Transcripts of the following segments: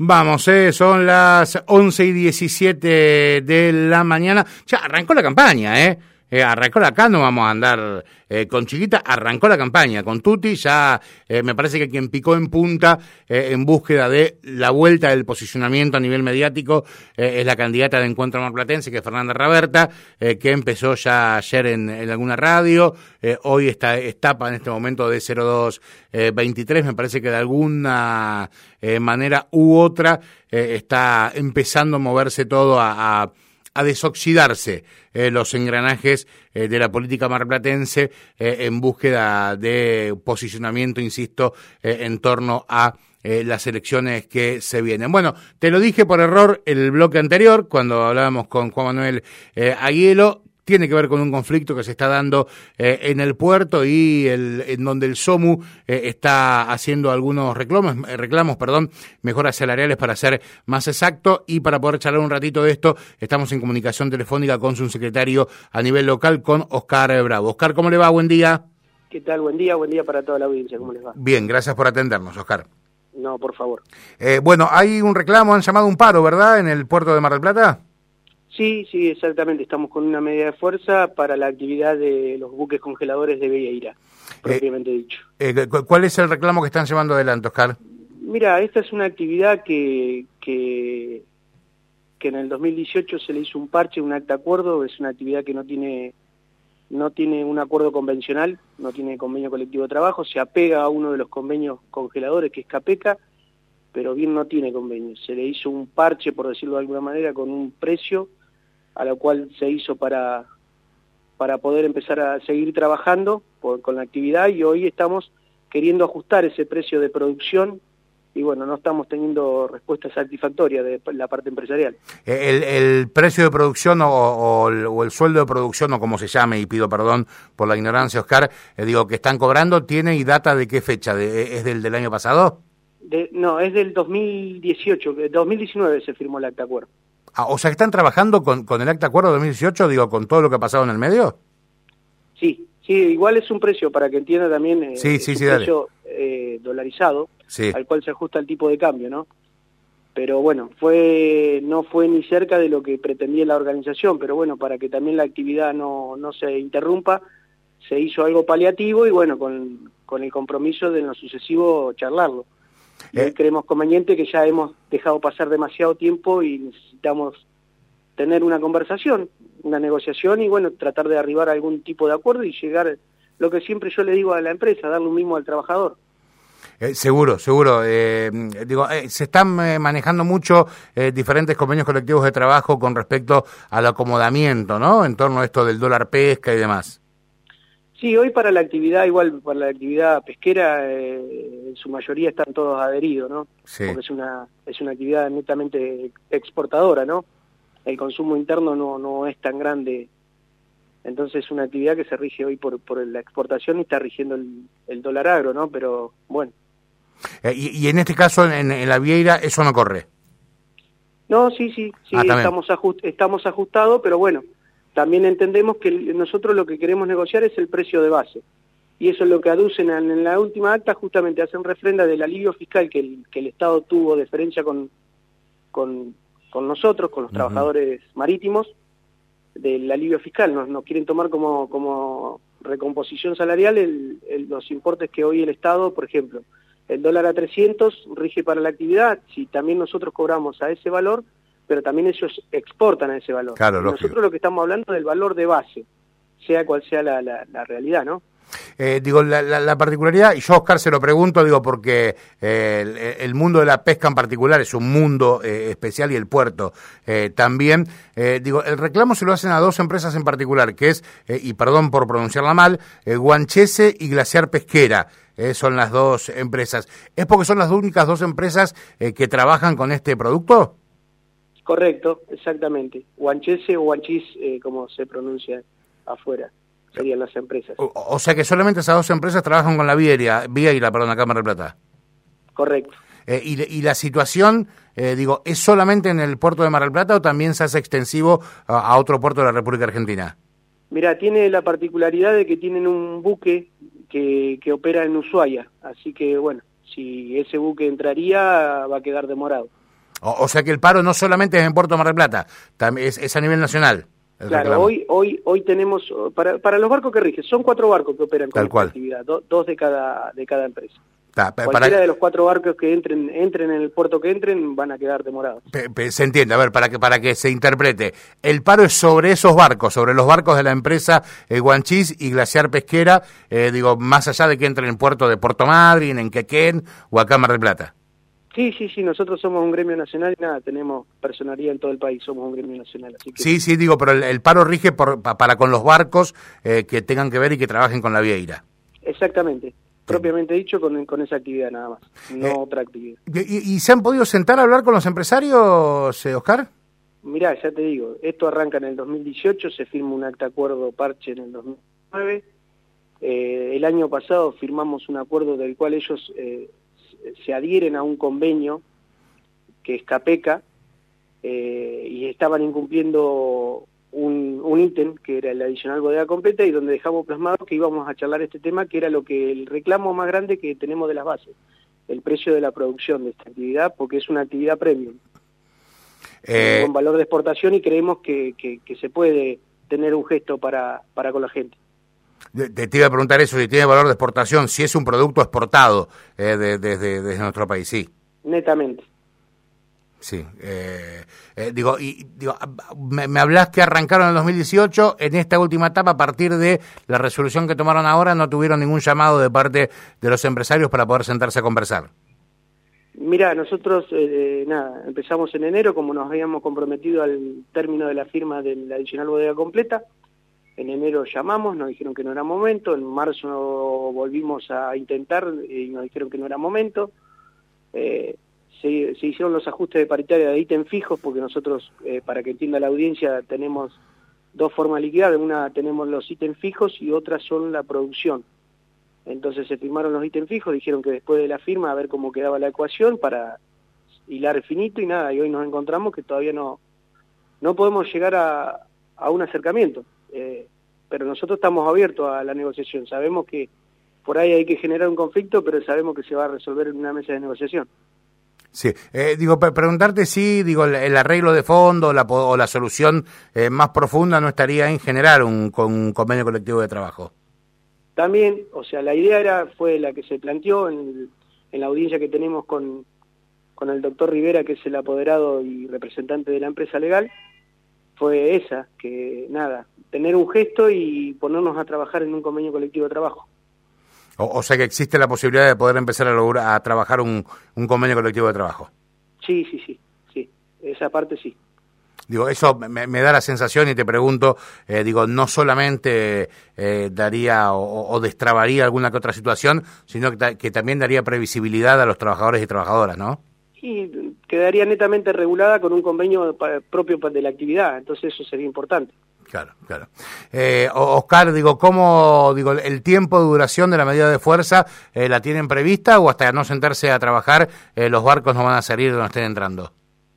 Vamos, eh, son las 11 y 17 de la mañana. Ya arrancó la campaña, ¿eh? Eh, arrancó acá, no vamos a andar eh, con chiquita, arrancó la campaña. Con Tuti, ya eh, me parece que quien picó en punta en búsqueda de la vuelta del posicionamiento a nivel mediático es la candidata de Encuentro Marplatense, que es Fernanda Raberta, que empezó ya ayer en, alguna radio, hoy está etapa en este momento de 0223, me parece que de alguna manera u otra está empezando a moverse todo a desoxidarse eh, los engranajes eh, de la política marplatense eh, en búsqueda de posicionamiento, insisto, en torno a las elecciones que se vienen. Bueno, te lo dije por error el bloque anterior, cuando hablábamos con Juan Manuel Aguielo, tiene que ver con un conflicto que se está dando eh, en el puerto y el, en donde el SOMU eh, está haciendo algunos reclamos, eh, reclamos, perdón, mejoras salariales para ser más exacto y para poder charlar un ratito de esto, estamos en comunicación telefónica con su secretario a nivel local, con Oscar Bravo. Oscar, ¿cómo le va? Buen día. ¿Qué tal? Buen día, buen día para toda la audiencia. ¿Cómo les va? Bien, gracias por atendernos, Oscar. No, por favor. bueno, hay un reclamo, han llamado un paro, ¿verdad?, en el puerto de Mar del Plata. Sí, sí, exactamente. Estamos con una medida de fuerza para la actividad de los buques congeladores de Vieira, propiamente dicho. Eh, ¿Cuál es el reclamo que están llevando adelante, Oscar? Mira, esta es una actividad que, que, que en el 2018 se le hizo un parche, un acta acuerdo. Es una actividad que no tiene no tiene un acuerdo convencional, no tiene convenio colectivo de trabajo, se apega a uno de los convenios congeladores, que es CAPECA, pero bien no tiene convenio. Se le hizo un parche, por decirlo de alguna manera, con un precio a la cual se hizo para, para poder empezar a seguir trabajando con la actividad y hoy estamos queriendo ajustar ese precio de producción y bueno, no estamos teniendo respuesta satisfactoria de la parte empresarial. El, el precio de producción o, el, sueldo de producción o como se llame, y pido perdón por la ignorancia, Oscar, eh, digo, que están cobrando, ¿tiene y data de qué fecha? De, ¿Es del, del año pasado? De, no, es del 2018, 2019 se firmó el acta acuerdo. Ah, o sea, ¿están trabajando con, con el acta acuerdo de 2018, digo, con todo lo que ha pasado en el medio? Sí, sí, igual es un precio, para que entienda también, eh, sí, sí, es un precio eh, dolarizado, al cual se ajusta el tipo de cambio, ¿no? Pero bueno, fue no fue ni cerca de lo que pretendía la organización, pero bueno, para que también la actividad no, no se interrumpa, se hizo algo paliativo y bueno, con, con el compromiso de en lo sucesivo charlarlo. Eh, creemos conveniente que ya hemos dejado pasar demasiado tiempo y necesitamos tener una conversación, una negociación y bueno, tratar de arribar a algún tipo de acuerdo y llegar, lo que siempre yo le digo a la empresa, darle un mismo al trabajador. Eh, seguro, seguro. Eh, digo, se están manejando mucho diferentes convenios colectivos de trabajo con respecto al acomodamiento, ¿no? En torno a esto del dólar pesca y demás. Sí, hoy para la actividad, igual para la actividad pesquera, eh, en su mayoría están todos adheridos, ¿no? Sí. Porque es una, es una actividad netamente exportadora, ¿no? El consumo interno no, no es tan grande. Entonces es una actividad que se rige hoy por, por la exportación y está rigiendo el, dólar agro, ¿no? Pero bueno. Eh, y, en este caso, en, la Vieira, eso no corre. No, sí, sí, sí, ah, estamos, estamos ajustados, pero bueno, también entendemos que nosotros lo que queremos negociar es el precio de base. Y eso es lo que aducen en, la última acta, justamente hacen refrenda del alivio fiscal que el, que el Estado tuvo de diferencia con, con, nosotros, con los trabajadores marítimos, del alivio fiscal. Nos, nos quieren tomar como, como recomposición salarial el, los importes que hoy el Estado, por ejemplo, el dólar a 300 rige para la actividad, si también nosotros cobramos a ese valor, pero también ellos exportan a ese valor. Nosotros lo que estamos hablando es del valor de base, sea cual sea la, la, realidad, ¿no? Eh, digo, la, la, particularidad, y yo Oscar se lo pregunto, digo, porque eh, el, mundo de la pesca en particular es un mundo eh, especial y el puerto también. digo, el reclamo se lo hacen a dos empresas en particular, que es, y perdón por pronunciarla mal, Guanchese y Glaciar Pesquera. son las dos empresas. ¿Es porque son las únicas dos empresas que trabajan con este producto? Correcto, exactamente. Guanchese o Guanchis, eh, como se pronuncia afuera, serían las empresas. O, sea que solamente esas dos empresas trabajan con la vía, vía y la, perdón, la Cámara de Plata. Correcto. Eh, y, la situación, eh, digo, ¿es solamente en el puerto de Mar del Plata o también se hace extensivo a, otro puerto de la República Argentina? Mira, tiene la particularidad de que tienen un buque que, que opera en Ushuaia, así que bueno, si ese buque entraría va a quedar demorado. O, sea que el paro no solamente es en Puerto Mar del Plata, también es, a nivel nacional. Claro, hoy, hoy, hoy tenemos, para, para los barcos que rigen, son cuatro barcos que operan con actividad, dos de cada, de cada empresa. Cualquiera de los cuatro barcos que entren entren en el puerto que entren van a quedar demorados. Se entiende, a ver, para que para que se interprete. El paro es sobre esos barcos, sobre los barcos de la empresa eh, Guanchis y Glaciar Pesquera, eh, digo, más allá de que entren en puerto de Puerto Madryn, en Quequén o acá en Mar del Plata. Sí, sí, sí, nosotros somos un gremio nacional y nada, tenemos personalidad en todo el país, somos un gremio nacional. Así que... Sí, sí, digo, pero el, paro rige por, para con los barcos eh, que tengan que ver y que trabajen con la vieira. Exactamente propiamente dicho, con, con esa actividad nada más, no eh, otra actividad. ¿y, se han podido sentar a hablar con los empresarios, eh, Oscar? Mirá, ya te digo, esto arranca en el 2018, se firma un acta acuerdo parche en el 2009. Eh, el año pasado firmamos un acuerdo del cual ellos eh, se adhieren a un convenio que es CAPECA y estaban incumpliendo un, un ítem que era el adicional bodega completa y donde dejamos plasmado que íbamos a charlar este tema que era lo que el reclamo más grande que tenemos de las bases, el precio de la producción de esta actividad porque es una actividad premium eh, con valor de exportación y creemos que, que, se puede tener un gesto para, para con la gente. Te, iba a preguntar eso, si tiene valor de exportación, si es un producto exportado eh, desde nuestro país, sí. Netamente. Sí, eh, eh, digo, y, digo me, me, hablas que arrancaron en el 2018, en esta última etapa, a partir de la resolución que tomaron ahora, no tuvieron ningún llamado de parte de los empresarios para poder sentarse a conversar. Mira, nosotros, eh, nada, empezamos en enero, como nos habíamos comprometido al término de la firma del adicional bodega completa. En enero llamamos, nos dijeron que no era momento, en marzo volvimos a intentar y nos dijeron que no era momento. Eh, se, hicieron los ajustes de paritaria de ítem fijos, porque nosotros, eh, para que entienda la audiencia, tenemos dos formas de liquidar, una tenemos los ítems fijos y otra son la producción. Entonces se firmaron los ítems fijos, dijeron que después de la firma a ver cómo quedaba la ecuación para hilar finito y nada, y hoy nos encontramos que todavía no, no podemos llegar a, a un acercamiento, eh, pero nosotros estamos abiertos a la negociación, sabemos que por ahí hay que generar un conflicto, pero sabemos que se va a resolver en una mesa de negociación. Sí, eh, digo, preguntarte si digo, el, arreglo de fondo la, o la solución eh, más profunda no estaría en generar un, un, convenio colectivo de trabajo. También, o sea, la idea era fue la que se planteó en, en la audiencia que tenemos con, con el doctor Rivera, que es el apoderado y representante de la empresa legal, fue esa, que nada, tener un gesto y ponernos a trabajar en un convenio colectivo de trabajo. O, sea que existe la posibilidad de poder empezar a, lograr, a trabajar un, un convenio colectivo de trabajo. Sí, sí, sí, sí, esa parte sí. Digo, eso me, da la sensación y te pregunto, eh, digo, no solamente eh, daría o, destrabaría alguna que otra situación, sino que, que, también daría previsibilidad a los trabajadores y trabajadoras, ¿no? Sí, quedaría netamente regulada con un convenio propio de la actividad, entonces eso sería importante. Claro, claro. Eh, Oscar, digo, ¿cómo digo el tiempo de duración de la medida de fuerza eh, la tienen prevista o hasta no sentarse a trabajar eh, los barcos no van a salir donde estén entrando?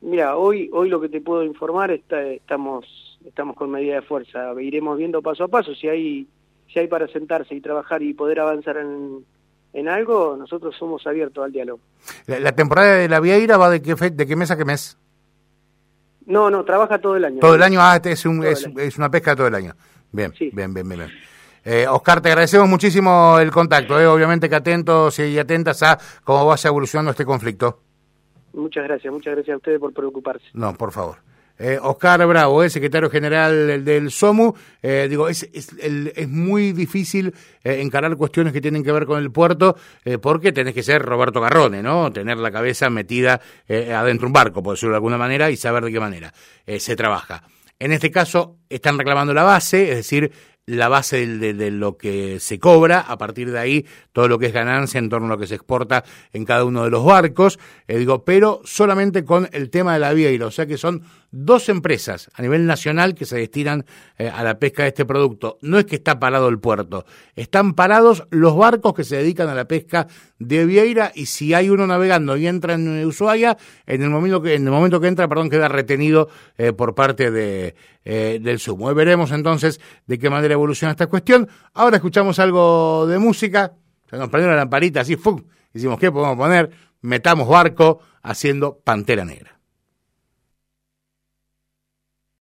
Mira, hoy hoy lo que te puedo informar está, estamos estamos con medida de fuerza. Iremos viendo paso a paso si hay si hay para sentarse y trabajar y poder avanzar en, en algo. Nosotros somos abiertos al diálogo. La, temporada de la Vieira va de qué de qué mes a qué mes? No, no, trabaja todo el año. Todo el año, ah, este es, un, es, una pesca todo el año. Bien, bien, bien, bien. Eh, Oscar, te agradecemos muchísimo el contacto, eh. obviamente que atentos y atentas a cómo va evolucionando este conflicto. Muchas gracias, muchas gracias a ustedes por preocuparse. No, por favor. Eh, Oscar Bravo, eh, secretario general del SOMU, eh, digo, es, es, es, muy difícil eh, encarar cuestiones que tienen que ver con el puerto porque tenés que ser Roberto Garrone, ¿no? Tener la cabeza metida adentro de un barco, por decirlo de alguna manera, y saber de qué manera se trabaja. En este caso, están reclamando la base, es decir, la base de, lo que se cobra, a partir de ahí todo lo que es ganancia en torno a lo que se exporta en cada uno de los barcos, eh, digo, pero solamente con el tema de la vieira, o sea que son dos empresas a nivel nacional que se destinan eh, a la pesca de este producto. No es que está parado el puerto, están parados los barcos que se dedican a la pesca de vieira y si hay uno navegando y entra en Ushuaia, en el momento que, en el momento que entra, perdón, queda retenido eh, por parte de, del sumo. veremos entonces de qué manera evoluciona esta cuestión. Ahora escuchamos algo de música. Se nos prendió la lamparita así, ¡fum! Hicimos, ¿qué podemos poner? Metamos barco haciendo Pantera Negra.